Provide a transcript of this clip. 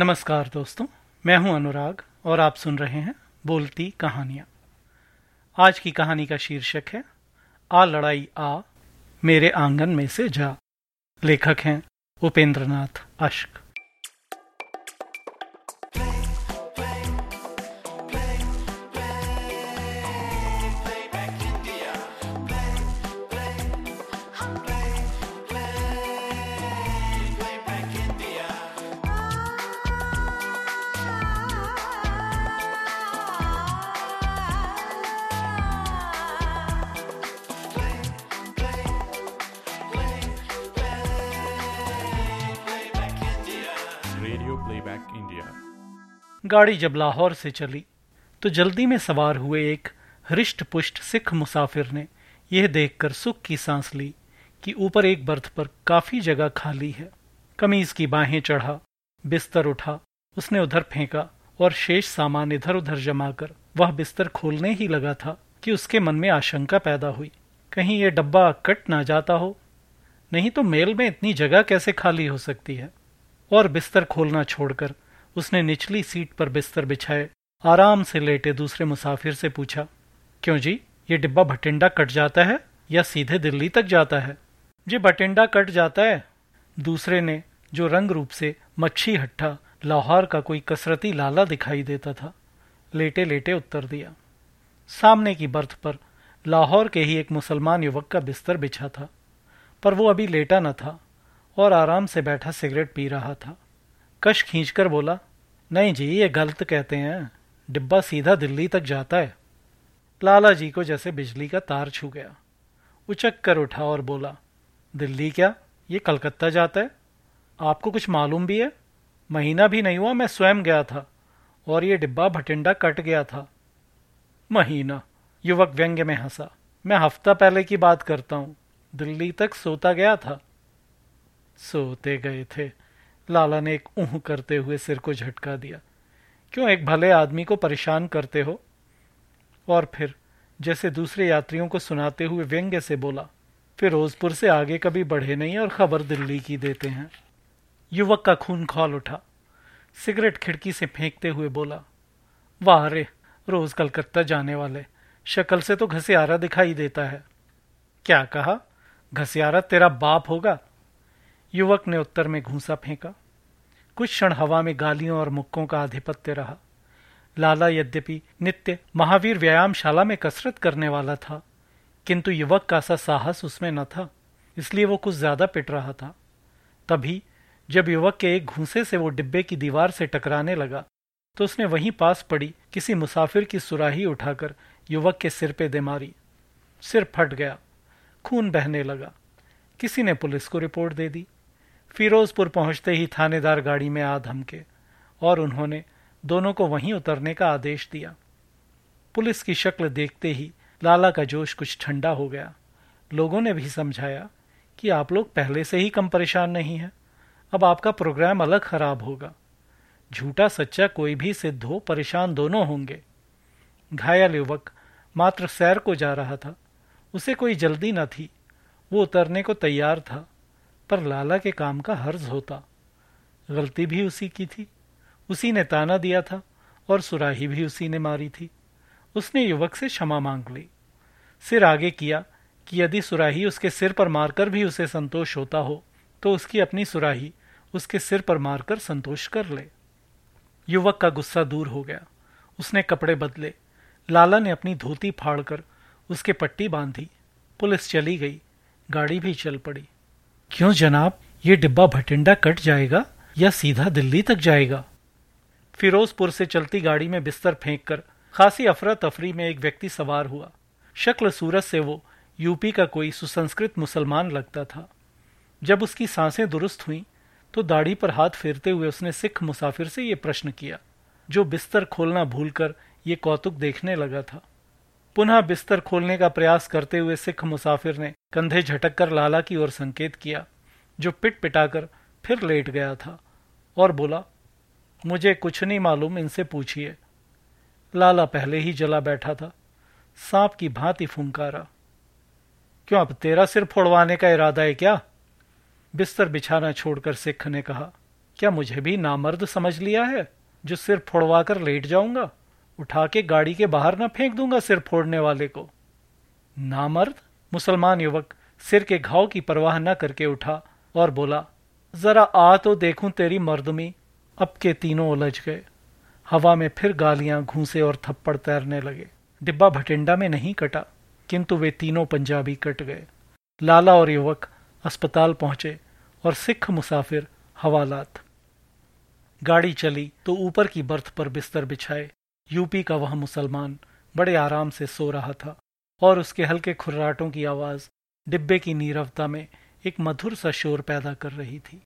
नमस्कार दोस्तों, मैं हूँ अनुराग और आप सुन रहे हैं बोलती कहानियाँ। आज की कहानी का शीर्षक है, आ लड़ाई आ, मेरे आँगन में से जा। लेखक हैं उपेंद्रनाथ अश्क। रेडियो प्लेबैक इंडिया गाड़ी जब लाहौर से चली तो जल्दी में सवार हुए एक हृष्ट पुष्ट सिख मुसाफिर ने यह देखकर सुख की सांस ली कि ऊपर एक बर्थ पर काफ़ी जगह खाली है। कमीज की बाहें चढ़ा, बिस्तर उठा, उसने उधर फेंका और शेष सामान इधर उधर जमा कर वह बिस्तर खोलने ही लगा था कि उसके मन में आशंका पैदा हुई। कहीं यह डब्बा कट ना जाता हो? नहीं तो मेल में इतनी जगह कैसे खाली हो सकती है? और बिस्तर खोलना छोड़कर उसने निचली सीट पर बिस्तर बिछाए, आराम से लेटे दूसरे मुसाफिर से पूछा, क्यों जी, ये डिब्बा भटिंडा कट जाता है या सीधे दिल्ली तक जाता है? जी, भटिंडा कट जाता है। दूसरे ने, जो रंग रूप से मच्छी हट्ठा, लाहौर का कोई कसरती लाला दिखाई देता था लेटे लेटे उत्तर दिया। सामने की बर्थ पर लाहौर के ही एक मुसलमान युवक का बिस्तर बिछा था, पर वो अभी लेटा न था। और आराम से बैठा सिगरेट पी रहा था। कश खींचकर बोला, नहीं जी, ये गलत कहते हैं। डिब्बा सीधा दिल्ली तक जाता है। लाला जी को जैसे बिजली का तार छू गया। उचक कर उठा और बोला, दिल्ली क्या? ये कलकत्ता जाता है? आपको कुछ मालूम भी है? महीना भी नहीं हुआ, मैं स्वयं गया था। और ये डिब्बा भटिंडा कट गया था। महीना। युवक व्यंग्य में हंसा, मैं हफ़्ता पहले की बात करता हूँ। दिल्ली तक सोता गया था। सोते गए थे। लाला ने एक ऊह करते हुए सिर को झटका दिया। क्यों एक भले आदमी को परेशान करते हो? और फिर जैसे दूसरे यात्रियों को सुनाते हुए व्यंग्य से बोला फिरोजपुर से आगे कभी बढ़े नहीं और खबर दिल्ली की देते हैं। युवक का खून खोल उठा। सिगरेट खिड़की से फेंकते हुए बोला, वाह रे, रोज कलकत्ता जाने वाले। शक्ल से तो घसियारा दिखाई देता है। क्या कहा? घसियारा तेरा बाप होगा? युवक ने उत्तर में घूसा फेंका। कुछ क्षण हवा में गालियों और मुक्कों का आधिपत्य रहा। लाला यद्यपि नित्य महावीर व्यायामशाला में कसरत करने वाला था, किंतु युवक का सा साहस उसमें न था, इसलिए वो कुछ ज़्यादा पिट रहा था। तभी जब युवक के एक घूसे से वो डिब्बे की दीवार से टकराने लगा तो उसने वहीं पास पड़ी किसी मुसाफिर की सुराही उठाकर युवक के सिर पे दे मारी। सिर फट गया, खून बहने लगा। किसी ने पुलिस को रिपोर्ट दे दी। फिरोजपुर पहुँचते ही थानेदार गाड़ी में आ धमके और उन्होंने दोनों को वहीं उतरने का आदेश दिया। पुलिस की शक्ल देखते ही लाला का जोश कुछ ठंडा हो गया। लोगों ने भी समझाया कि आप लोग पहले से ही कम परेशान नहीं हैं। अब आपका प्रोग्राम अलग खराब होगा। झूठा सच्चा कोई भी सिद्ध हो, परेशान दोनों होंगे। घायल युवक मात्र सैर को जा रहा था। उसे कोई जल्दी न थी। वो उतरने को तैयार था। पर लाला के काम का हर्ज होता। गलती भी उसी की थी। उसी ने ताना दिया था और सुराही भी उसी ने मारी थी। उसने युवक से क्षमा मांग ली। सिर आगे किया कि यदि सुराही उसके सिर पर मारकर भी उसे संतोष होता हो तो उसकी अपनी सुराही उसके सिर पर मारकर संतोष कर ले। युवक का गुस्सा दूर हो गया। उसने कपड़े बदले। लाला ने अपनी धोती फाड़कर उसके पट्टी बांधी। पुलिस चली गई। गाड़ी भी चल पड़ी। क्यों जनाब? ये डिब्बा भटिंडा कट जाएगा या सीधा दिल्ली तक जाएगा? फिरोजपुर से चलती गाड़ी में बिस्तर फेंक कर खासी अफरा तफरी में एक व्यक्ति सवार हुआ। शक्ल सूरत से वो यूपी का कोई सुसंस्कृत मुसलमान लगता था। जब उसकी साँसें दुरुस्त हुईं तो दाढ़ी पर हाथ फेरते हुए उसने सिख मुसाफिर से ये प्रश्न किया, जो बिस्तर खोलना भूलकर ये कौतुक देखने लगा था। पुनः बिस्तर खोलने का प्रयास करते हुए सिख मुसाफिर ने कंधे झटक कर लाला की ओर संकेत किया, जो पिट पिटाकर फिर लेट गया था और बोला, मुझे कुछ नहीं मालूम, इनसे पूछिए। लाला पहले ही जला बैठा था, सांप की भांति फुंकारा। क्यों, अब तेरा सिर फोड़वाने का इरादा है क्या? बिस्तर बिछाना छोड़कर सिख ने कहा, क्या मुझे भी नामर्द समझ लिया है, जो सिर फोड़वा लेट जाऊँगा? उठा के गाड़ी के बाहर न फेंक दूँगा सिर फोड़ने वाले को। नामर्द, मुसलमान युवक, सिर के घाव की परवाह न करके उठा और बोला, जरा आ तो देखूँ तेरी मर्दमी। अब के तीनों उलझ गए। हवा में फिर गालियाँ घूसे और थप्पड़ तैरने लगे। डिब्बा भटिंडा में नहीं कटा, किंतु वे तीनों पंजाबी कट गए। लाला और युवक अस्पताल पहुँचे और सिख मुसाफिर हवालात। गाड़ी चली तो ऊपर की बर्थ पर बिस्तर बिछाए। यूपी का वह मुसलमान बड़े आराम से सो रहा था और उसके हल्के खुर्राटों की आवाज़ डिब्बे की नीरवता में एक मधुर सा शोर पैदा कर रही थी।